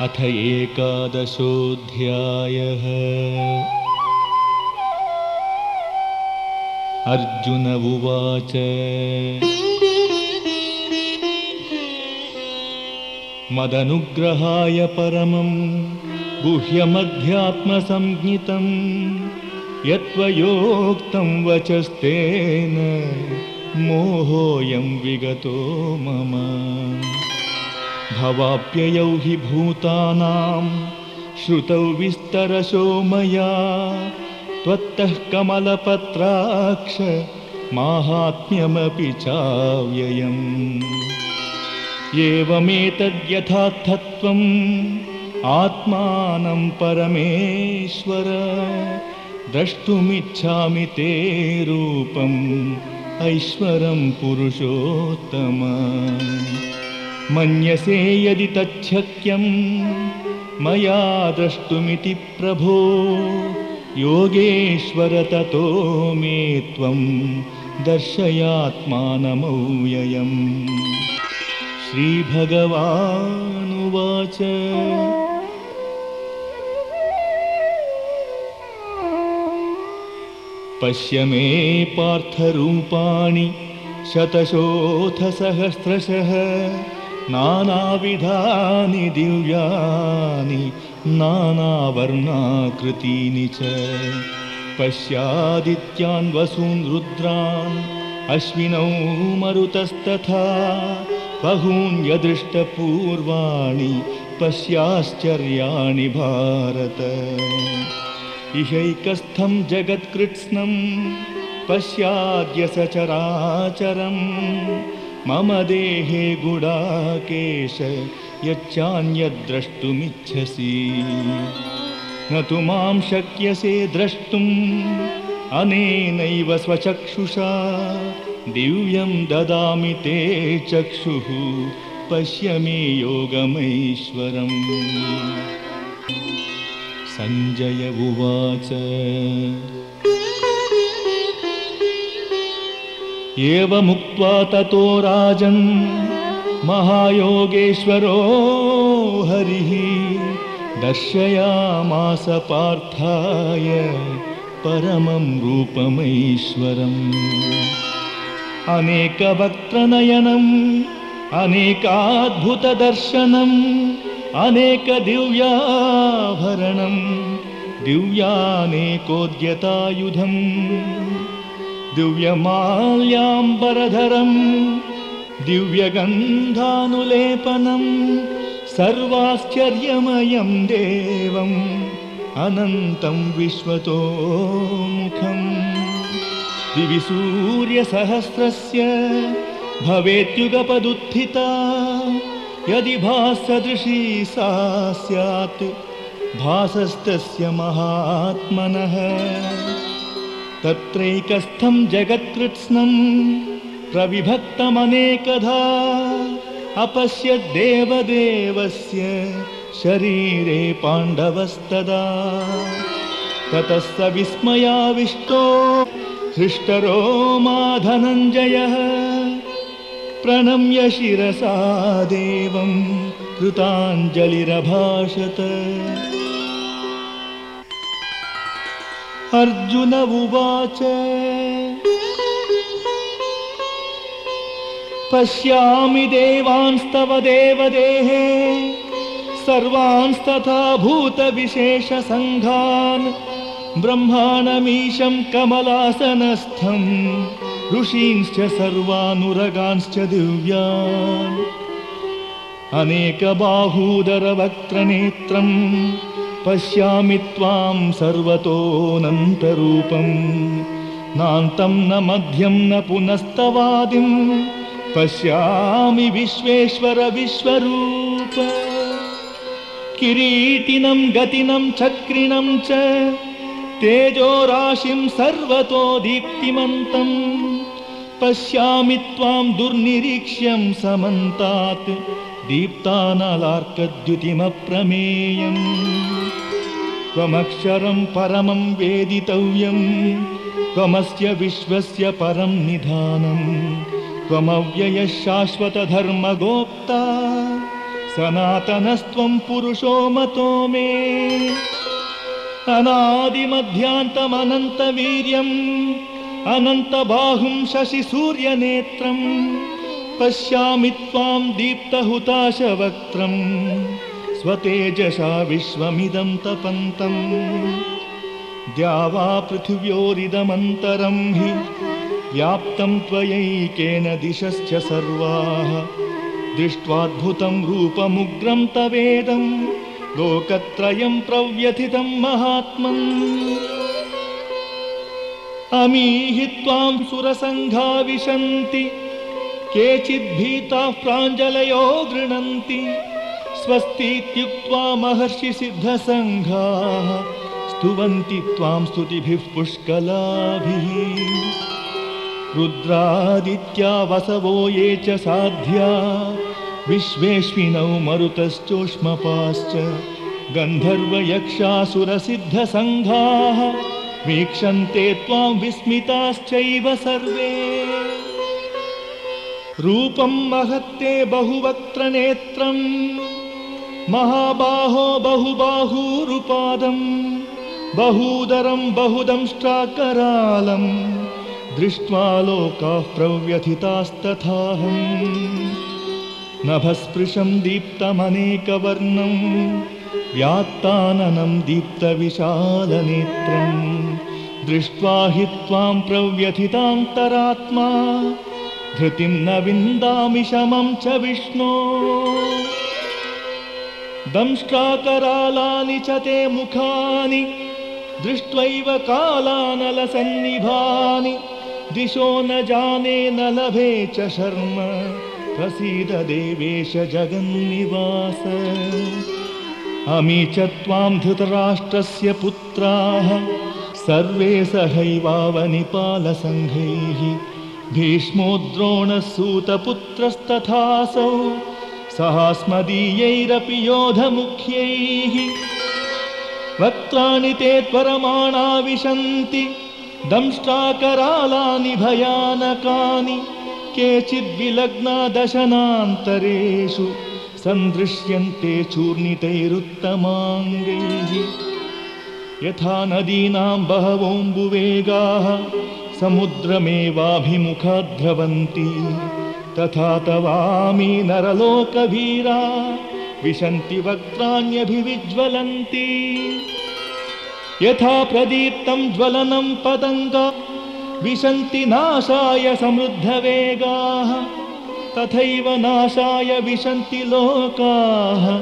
अथ एकादशोऽध्यायः। अर्जुन उवाच। मदनुग्रहाय परमं गुह्यमध्यात्मसंज्ञितं यत्त्वयोक्तं वचस्तेन मोहोऽयं विगतो मम भवाप्ययौ हि भूतानां श्रुतौ विस्तरशो मया। त्वत्तः कमलपत्राक्ष माहात्म्यमपि चाव्ययम्। एवमेतद्यथार्थत्वम् आत्मानं परमेश्वर। द्रष्टुमिच्छामि ते रूपम् ऐश्वरं पुरुषोत्तम मन्यसे यदि तच्छक्यं मया द्रष्टुमिति प्रभो योगेश्वर ततो मे त्वं दर्शयात्मानमौययम् श्रीभगवानुवाच। पश्य मे पार्थरूपाणि शतशोऽथसहस्रशः नानाविधानि दिव्यानि नानावर्णाकृतीनि च। पश्यादित्यान् वसून् रुद्रान् अश्विनौ मरुतस्तथा। बहून् यदृष्टपूर्वाणि पश्याश्चर्याणि भारत। इहैकस्थं जगत्कृत्स्नं पश्याद्य सचराचरम् मम देहे गुडाकेश यच्चान्यद्द्रष्टुमिच्छसि न तु मां शक्यसे द्रष्टुम् अनेनैव स्वचक्षुषा। दिव्यं ददामि ते चक्षुः पश्य मे योगमैश्वरम्। सञ्जय उवाच एवमुक्त्वा ततो राजन् महायोगेश्वरो हरिः दर्शयामास पार्थाय परमं रूपमैश्वरम्। अनेकवक्त्रनयनम् अनेकाद्भुतदर्शनम् अनेकदिव्याभरणम् दिव्यानेकोद्यतायुधम् दिव्यमाल्याम्बरधरम् दिव्यगन्धानुलेपनम् सर्वाश्चर्यमयं देवम् अनन्तं विश्वतोमुखम्। दिवि सूर्यसहस्रस्य भवेत्युगपदुत्थिता यदि भासदृशी सा स्यात् भासस्तस्य महात्मनः तत्रैकस्थं जगत्कृत्स्नं प्रविभक्तमनेकधा अपश्यद्देवदेवस्य शरीरे पाण्डवस्तदा। ततः स विस्मयाविष्टो हृष्टरो मा धनञ्जयः प्रणम्य शिरसा देवं कृताञ्जलिरभाषत अर्जुन उवाच। पश्यामि देवांस्तव देवदेहे सर्वांस्तथा भूतविशेषसङ्घान् ब्रह्माणमीशं कमलासनस्थं ऋषींश्च सर्वानुरगांश्च दिव्यान्। अनेकबाहूदरवक्त्रनेत्रम् पश्यामि त्वां सर्वतोऽनन्तरूपम् नान्तं न मध्यं न पुनस्तवादिं। पश्यामि विश्वेश्वर विश्वरूप। किरीटिनं गतिनं चक्रिणं च तेजोराशिं सर्वतो दीप्तिमन्तम् पश्यामि त्वां दुर्निरीक्ष्यं समन्तात्। दीप्तानलार्कद्युतिमप्रमेयम् त्वमक्षरं परमं वेदितव्यं त्वमस्य विश्वस्य परं निधानम् त्वमव्ययः शाश्वतधर्मगोप्ता सनातनस्त्वं पुरुषो मतो मे। अनादिमध्यान्तमनन्तवीर्यम् अनन्तबाहुं शशिसूर्यनेत्रम् पश्यामि त्वां दीप्तहुताशवक्त्रम् स्वतेजसा विश्वमिदं तपन्तम् द्यावा पृथिव्योरिदमन्तरं हि व्याप्तं त्वयैकेन दिशश्च सर्वाः। दृष्ट्वाद्भुतं रूपमुग्रं तवेदं लोकत्रयं प्रव्यथितं महात्मन्। अमीहि त्वां सुरसङ्घा विशन्ति केचिद्भीताः प्राञ्जलयो गृह्णन्ति स्वस्तीत्युक्त्वा महर्षिसिद्धसङ्घाः स्तुवन्ति त्वां स्तुतिभिः पुष्कलाभिः। रुद्रादित्या वसवो ये च साध्या विश्वेश्विनौ मरुतश्चोष्मपाश्च गन्धर्वयक्षासुरसिद्धसङ्घाः वीक्षन्ते त्वां विस्मिताश्चैव सर्वे। रूपं महत्ते बहुवक्त्रनेत्रम् महाबाहो बहुबाहूरुपादम् बहूदरं बहुदंष्ट्राकरालम् दृष्ट्वा लोकाः प्रव्यथितास्तथाहम्। नभस्पृशं दीप्तमनेकवर्णं व्यात्ताननं दीप्तविशालनेत्रम् दृष्ट्वा हि त्वां प्रव्यथितान्तरात्मा धृतिं न विन्दामि शमं च विष्णो दंष्ट्राकरालानि च ते मुखानि दृष्ट्वैव कालानलसन्निभानि। दिशो न जाने न लभे च शर्म प्रसीद देवेश जगन्निवास। अमी च त्वां धृतराष्ट्रस्य पुत्राः सर्वे सहैवावनिपालसङ्घैः। भीष्मो द्रोणः सूतपुत्रस्तथासौ सहास्मदीयैरपि योधमुख्यैः। वक्त्राणि ते त्वरमाणा विशन्ति दंष्ट्राकरालानि भयानकानि केचिद्विलग्ना दशनान्तरेषु सन्दृश्यन्ते चूर्णितैरुत्तमाङ्गैः। यथा नदीनां बहवोऽम्बुवेगाः समुद्रमेवाभिमुखा द्रवन्ति तथा तवामी नरलोकवीरा विशन्ति वक्त्राण्यभिविज्वलन्ति। यथा प्रदीप्तं ज्वलनं पतङ्गा विशन्ति नाशाय समृद्धवेगाः तथैव नाशाय विशन्ति लोकाः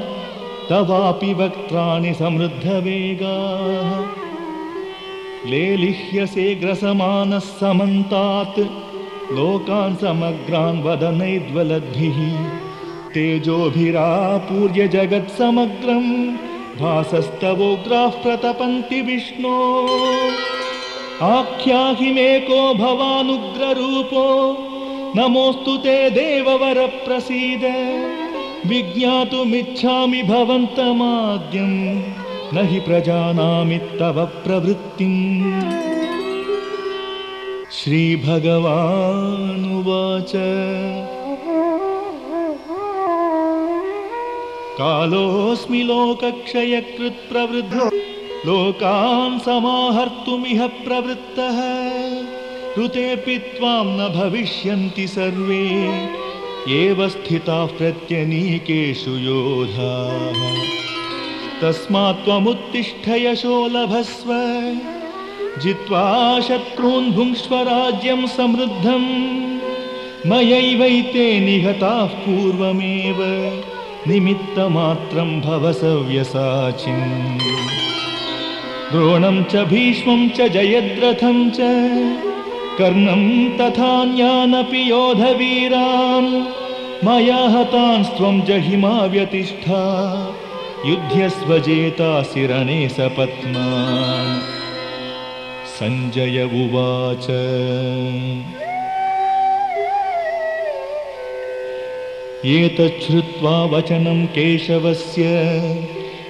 तवापि वक्त्राणि समृद्धवेगाः। लेलिह्यसे ग्रसमानः समन्तात् लोकान् समग्रान् वदनैद्वलद्भिः तेजोभिरापूर्य जगत्समग्रम् भासस्तवोग्राः प्रतपन्ति विष्णो। आख्याहिमेको भवानुग्ररूपो। नमोऽस्तु ते देववरप्रसीद। विज्ञातुमिच्छामि भवन्तमाद्यम्। न हि प्रजानामि तव प्रवृत्तिम् श्रीभगवानुवाच। कालोऽस्मि लोकक्षयकृत्प्रवृद्धो लोकान् समाहर्तुमिह प्रवृत्तः। ऋतेऽपि त्वां न भविष्यन्ति सर्वे एव स्थिताः प्रत्यनीकेषु योधाः। तस्मात् त्वमुत्तिष्ठ यशो लभस्व जित्वा शत्रून् भुङ्क्ष्व राज्यं समृद्धम्। मयैवैते निहताः पूर्वमेव निमित्तमात्रं भव सव्यसाचिन् द्रोणं च भीष्मं च जयद्रथं च कर्णं तथान्यानपि योधवीरान्। मया हतांस्त्वं जहिमा व्यतिष्ठा युध्यस्वजेतासि रणे सपत्नान् सञ्जय उवाच। एतच्छ्रुत्वा वचनं केशवस्य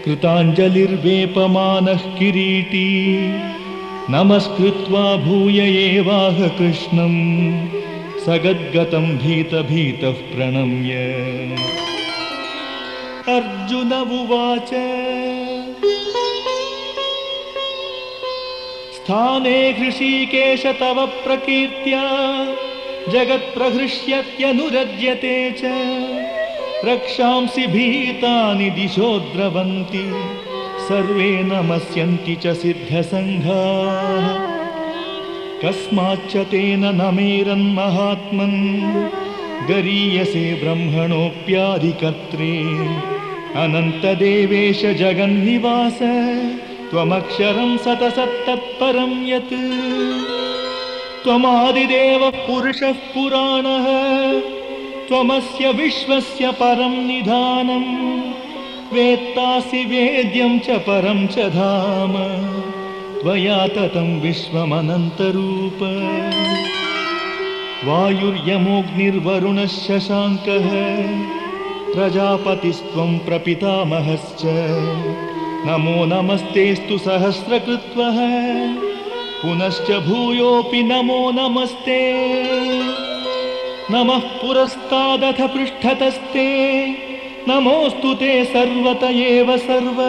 कृताञ्जलिर्वेपमानः किरीटी। नमस्कृत्वा भूय एवाह कृष्णं सगद्गतं भीतभीतः प्रणम्य। अर्जुन उवाच स्थाने हृषीकेश तव प्रकीर्त्या। जगत्प्रहृष्यत्यनुरज्यते च। रक्षांसि भीतानि दिशो द्रवन्ति। सर्वे नमस्यन्ति च सिद्धसङ्घाः। कस्माच्च तेन न मेरन्महात्मन् गरीयसे ब्रह्मणोऽप्याधिकर्त्रे। अनन्तदेवेश जगन्निवास त्वमक्षरं सतसत्तत्परं यत् त्वमादिदेवः पुरुषः पुराणः त्वमस्य विश्वस्य परं निधानम् वेत्तासि वेद्यं च परं च धाम त्वया ततं विश्वमनन्तरूप। वायुर्यमोऽग्निर्वरुणः प्रजापतिस्त्वं प्रपितामहश्च नमो नमस्तेऽस्तु सहस्रकृत्वः। पुनश्च भूयोऽपि नमो नमस्ते। नमः पुरस्तादथ पृष्ठतस्ते। नमोऽस्तु ते सर्वत एव सर्व।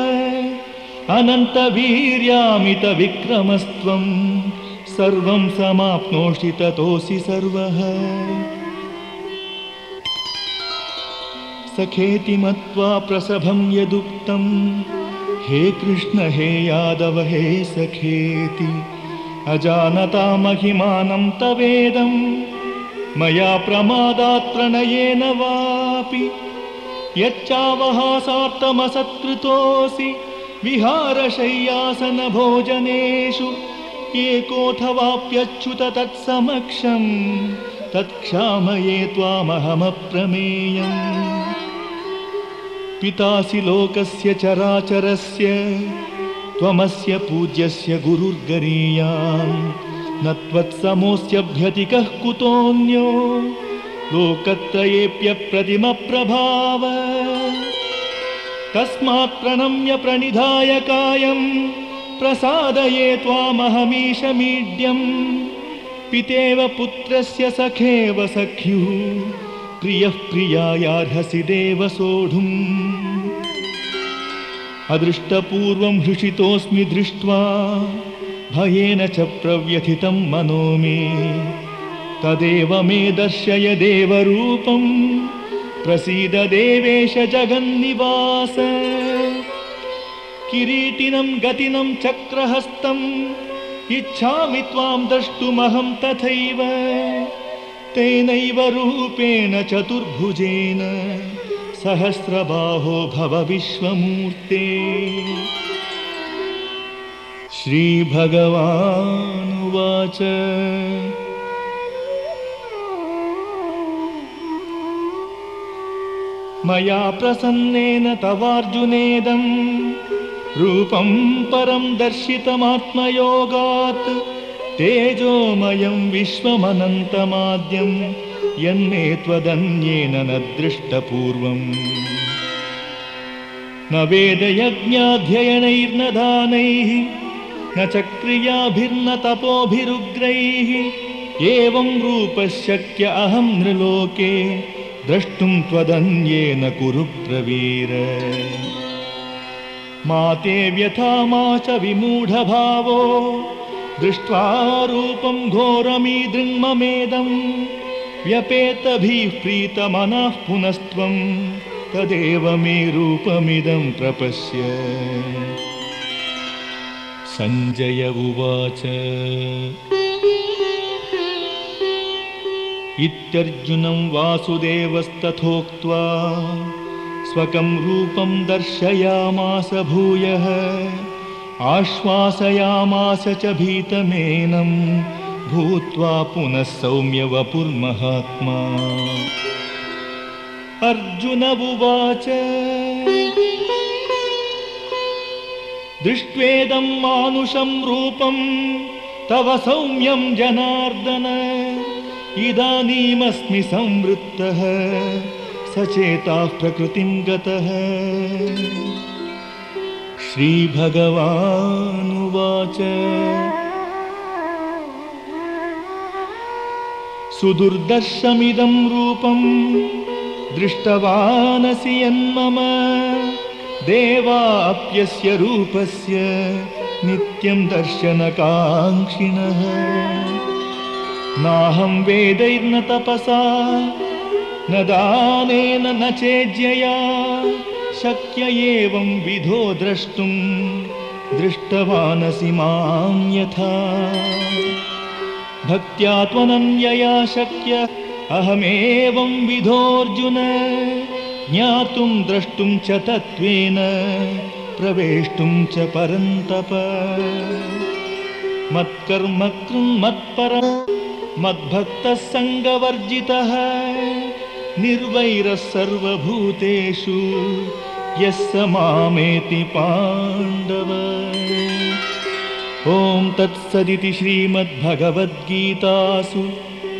अनन्तवीर्यामितविक्रमस्त्वं सर्वं समाप्नोषि ततोऽसि सर्वः। सखेति मत्वा प्रसभं यदुक्तं हे कृष्ण हे यादव हे सखेति अजानता महिमानं तवेदं मया प्रमादात् प्रणयेन वापि यच्चावहासार्थमसत्कृतोऽसि विहारशय्यासनभोजनेषु एकोऽथवाप्यच्युत तत्समक्षं तत्क्षामये त्वामहमप्रमेयम् पितासि लोकस्य चराचरस्य त्वमस्य पूज्यस्य गुरुर्गरीयान् न त्वत्समोऽस्यभ्यतिकः कुतोऽन्यो लोकत्रयेऽप्यप्रतिमप्रभाव तस्मात् प्रणम्य प्रणिधाय कायं प्रसादये त्वामहमीशमीड्यम्। पितेव पुत्रस्य सखेव सख्युः प्रियः प्रियायार्हसि देव सोढुम् अदृष्टपूर्वं हृषितोऽस्मि दृष्ट्वा भयेन च प्रव्यथितं मनो मे। तदेव मे दर्शय देवरूपं प्रसीद देवेश जगन्निवास। किरीटिनं गतिनं चक्रहस्तम् इच्छामि त्वां द्रष्टुमहं तथैव तेनैव रूपेण चतुर्भुजेन सहस्रबाहो भव विश्वमूर्ते। श्रीभगवानुवाच। मया प्रसन्नेन तवार्जुनेदं रूपं परं दर्शितमात्मयोगात् तेजोमयं विश्वमनन्तमाद्यं यन्मे त्वदन्येन न दृष्टपूर्वम् न वेदयज्ञाध्ययनैर्न दानैः न च क्रियाभिर्न तपोभिरुग्रैः एवं रूपशक्य अहं नृलोके द्रष्टुं त्वदन्येन कुरु ब्रवीर मा ते व्यथा मा च विमूढभावो दृष्ट्वा रूपं घोरमीदृङ्ममेदं व्यपेतभिः प्रीतमनः पुनस्त्वं तदेव मे रूपमिदं प्रपश्य। सञ्जय उवाच। इत्यर्जुनं वासुदेवस्तथोक्त्वा स्वकं रूपं दर्शयामास भूयः आश्वासयामास च भीतमेनं भूत्वा पुनः सौम्यवपुर्महात्मा अर्जुन उवाच दृष्ट्वेदं मानुषं रूपं तव सौम्यं जनार्दन इदानीमस्मि संवृत्तः सचेताः प्रकृतिं गतः श्रीभगवानुवाच। सुदुर्दर्शमिदं रूपं दृष्टवानसि यन्मम। देवाप्यस्य रूपस्य नित्यं दर्शनकाङ्क्षिणः। नाहं वेदैर्न तपसा न दानेन न चेज्यया शक्य एवं विधो द्रष्टुं दृष्टवानसि मां यथा। भक्त्या त्वनन्यया शक्य अहमेवं विधोऽर्जुन ज्ञातुं द्रष्टुं च तत्त्वेन प्रवेष्टुं च परन्तप। मत्कर्म मत्पर मद्भक्तः सङ्गवर्जितः निर्वैरः सर्वभूतेषु यः स मामेति पाण्डव। ॐ तत्सदिति श्रीमद्भगवद्गीतासु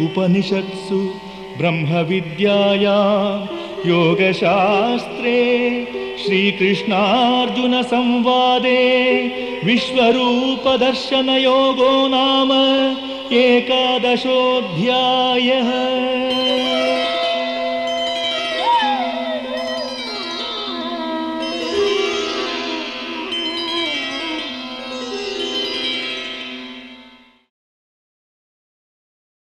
उपनिषत्सु ब्रह्मविद्याया योगशास्त्रे श्रीकृष्णार्जुनसंवादे विश्वरूपदर्शनयोगो नाम एकादशोऽध्यायः